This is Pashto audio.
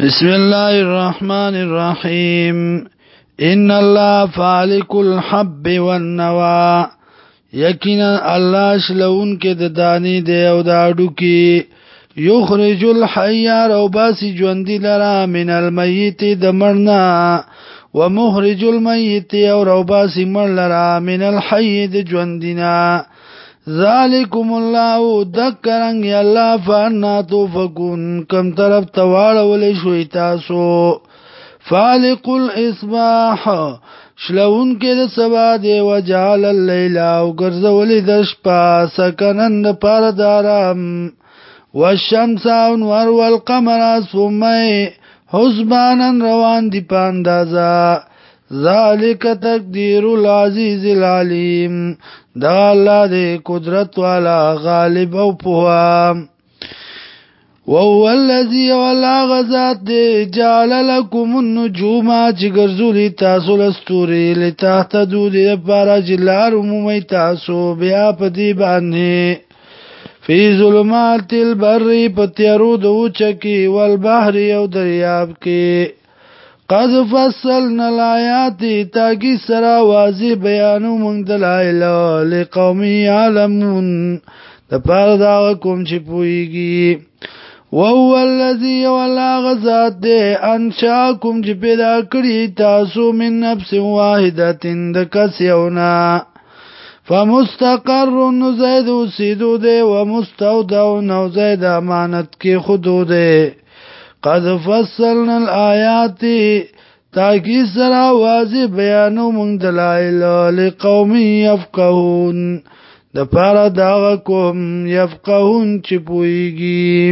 بسم الله الرحمن الرحيم ان الله فالق الحب والنوى یقینا الله شلون کې د دانی دی او د اډو کې یخرج الحي او باسی ژوندې لرا من المیت د مرنا ومخرج المیت او روباسی مر لرا من الحي د ژوندینا ذالکم الله ذکرنګ یلا فانا توفقون کم طرف تواړول شوي تاسو فالق الاصباح شلون کې د سبا دی وجال الليل او ګرځول د شپه سکنن پر دارم والشمس انوار والقمر ثم حسبانا روان دی پاندازه ذالک تقدیر العزیز العلیم دا الله دې قدرت والا غالب او پوها وهو الذي ولا غزات دې جعل لكم النجوم چګرزولي تاسو لستوري لتهتدوا دې پارا جلار عمومي تاسو بیا پدی باندې فی ظلمات البر پتیارو دو چکی والبحر یو دریاب کې قد فصلنا الآیات تاکی سرا واضح بیانو منگ دلائل لقومی عالمون دا پار داغ کم چی پویگی وهو الذي ولا غزات ده انشاكم چې پیدا کړی تاسو من نفس واحده د کس یونا فمستقر نزيد سيدو ده ومستودع نو زيد امانت کې خدو ده قد فصلنا الآیات تاکی سرا واضح بیانو من دلائل لقوم یفقهون د پارا دا قوم یفقهون چې پويږي